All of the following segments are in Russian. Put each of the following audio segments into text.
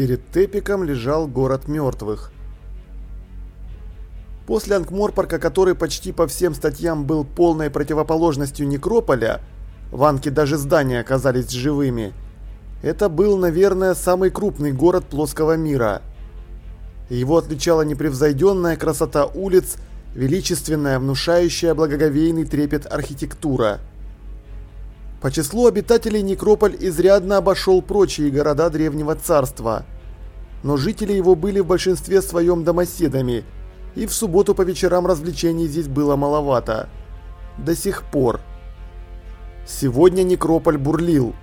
Перед Тепиком лежал город мертвых. После Ангморпорка, который почти по всем статьям был полной противоположностью Некрополя, в Анке даже здания оказались живыми, это был, наверное, самый крупный город плоского мира. Его отличала непревзойденная красота улиц, величественная, внушающая благоговейный трепет архитектура – по числу обитателей Некрополь изрядно обошел прочие города Древнего Царства. Но жители его были в большинстве своем домоседами, и в субботу по вечерам развлечений здесь было маловато. До сих пор. Сегодня Некрополь бурлил.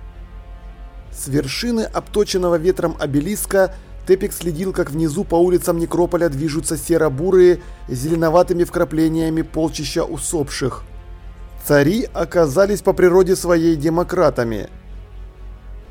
С вершины обточенного ветром обелиска Тепик следил, как внизу по улицам Некрополя движутся серо-бурые, зеленоватыми вкраплениями полчища усопших. Цари оказались по природе своей демократами.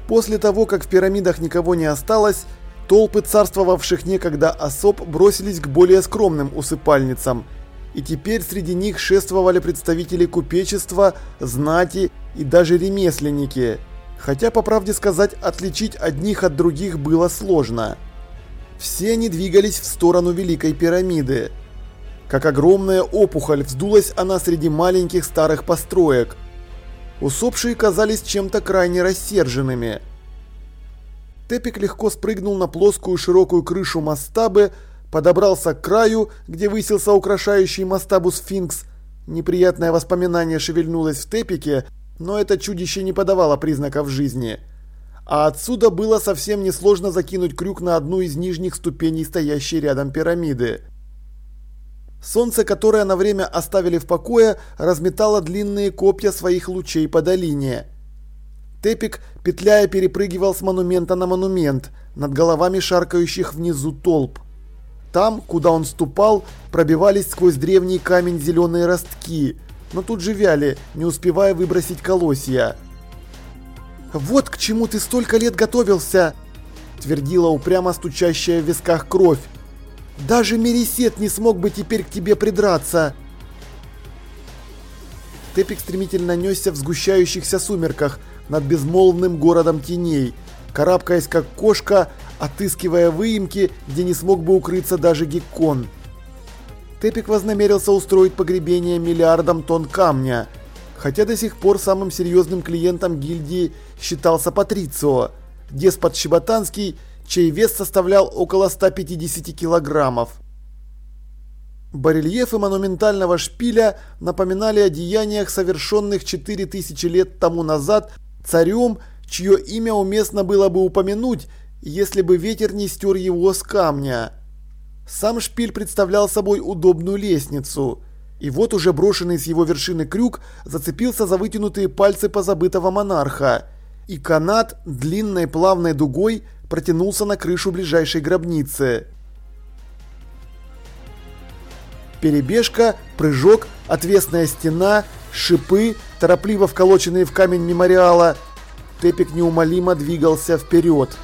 После того, как в пирамидах никого не осталось, толпы царствовавших некогда особ бросились к более скромным усыпальницам, и теперь среди них шествовали представители купечества, знати и даже ремесленники, хотя, по правде сказать, отличить одних от других было сложно. Все они двигались в сторону Великой пирамиды. Как огромная опухоль, вздулась она среди маленьких старых построек. Усопшие казались чем-то крайне рассерженными. Тепик легко спрыгнул на плоскую широкую крышу мастабы, подобрался к краю, где высился украшающий мастабу сфинкс. Неприятное воспоминание шевельнулось в Тепике, но это чудище не подавало признаков жизни. А отсюда было совсем несложно закинуть крюк на одну из нижних ступеней стоящей рядом пирамиды. Солнце, которое на время оставили в покое, разметало длинные копья своих лучей по долине. Тепик, петляя, перепрыгивал с монумента на монумент, над головами шаркающих внизу толп. Там, куда он ступал, пробивались сквозь древний камень зеленые ростки, но тут же вяли, не успевая выбросить колосья. «Вот к чему ты столько лет готовился!» – твердила упрямо стучащая в висках кровь. Даже Мересет не смог бы теперь к тебе придраться. Тепик стремительно несся в сгущающихся сумерках над безмолвным городом теней, карабкаясь как кошка, отыскивая выемки, где не смог бы укрыться даже Геккон. Тепик вознамерился устроить погребение миллиардам тонн камня, хотя до сих пор самым серьезным клиентом гильдии считался Патрицио, деспот Щеботанский чей вес составлял около 150 килограммов. Барельефы монументального шпиля напоминали о деяниях, совершенных 4000 лет тому назад царем, чье имя уместно было бы упомянуть, если бы ветер не стер его с камня. Сам шпиль представлял собой удобную лестницу, и вот уже брошенный с его вершины крюк зацепился за вытянутые пальцы позабытого монарха, и канат длинной плавной дугой – протянулся на крышу ближайшей гробницы. Перебежка, прыжок, отвесная стена, шипы, торопливо вколоченные в камень мемориала. Тепик неумолимо двигался вперед.